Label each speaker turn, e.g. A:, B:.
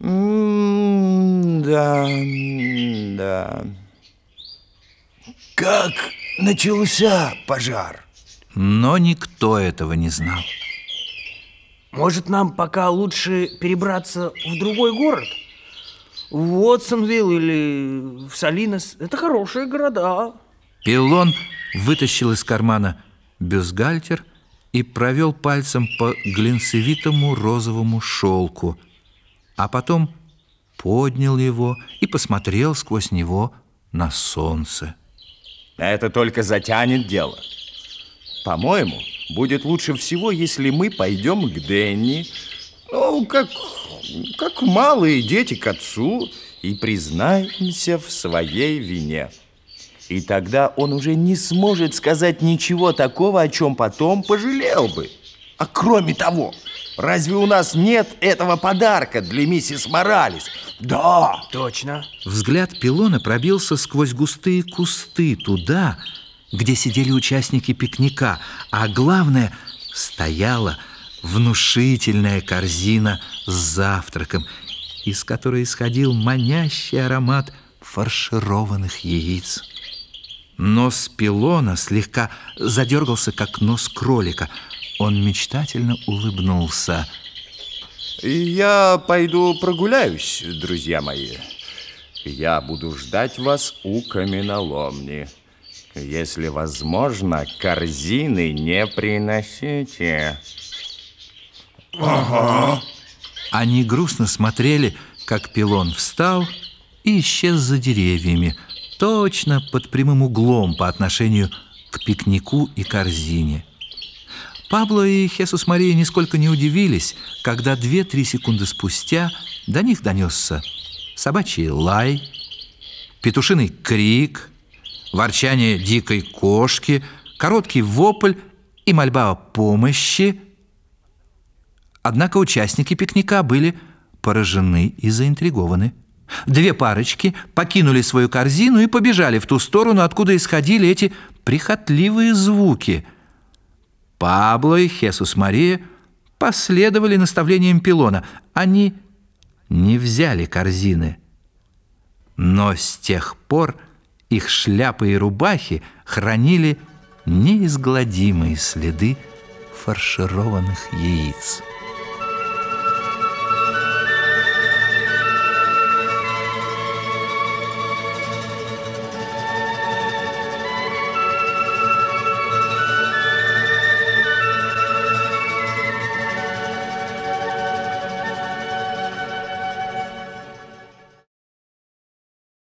A: Да, да. Как начался пожар?
B: Но никто этого не знал.
C: Может, нам пока лучше перебраться в другой город? В Уотсонвилл или в Салинос. Это хорошие города.
B: Пилон вытащил из кармана бюстгальтер и провел пальцем по глинцевитому розовому шелку, а потом поднял его и посмотрел сквозь него на солнце.
A: Это только затянет дело. По-моему, будет лучше всего, если мы пойдем к Дэнни, ну, как, как малые дети к отцу, и признаемся в своей вине. И тогда он уже не сможет сказать ничего такого, о чем потом пожалел бы. А кроме того, разве у нас нет этого подарка для миссис Моралес? Да!
C: Точно.
B: Взгляд Пилона пробился сквозь густые кусты туда, где сидели участники пикника, а главное, стояла внушительная корзина с завтраком, из которой исходил манящий аромат фаршированных яиц. Нос пилона слегка задергался, как нос кролика. Он мечтательно улыбнулся.
A: Я пойду прогуляюсь, друзья мои. Я буду ждать вас у каменоломни. Если возможно, корзины не приносите.
B: Ага. Они грустно смотрели, как пилон встал и исчез за деревьями, точно под прямым углом по отношению к пикнику и корзине. Пабло и Хесус Мария нисколько не удивились, когда две-три секунды спустя до них донесся собачий лай, петушиный крик, ворчание дикой кошки, короткий вопль и мольба о помощи. Однако участники пикника были поражены и заинтригованы. Две парочки покинули свою корзину и побежали в ту сторону, откуда исходили эти прихотливые звуки. Пабло и Хесус Мария последовали наставлениям Пилона. Они не взяли корзины. Но с тех пор их шляпы и рубахи хранили неизгладимые следы фаршированных яиц.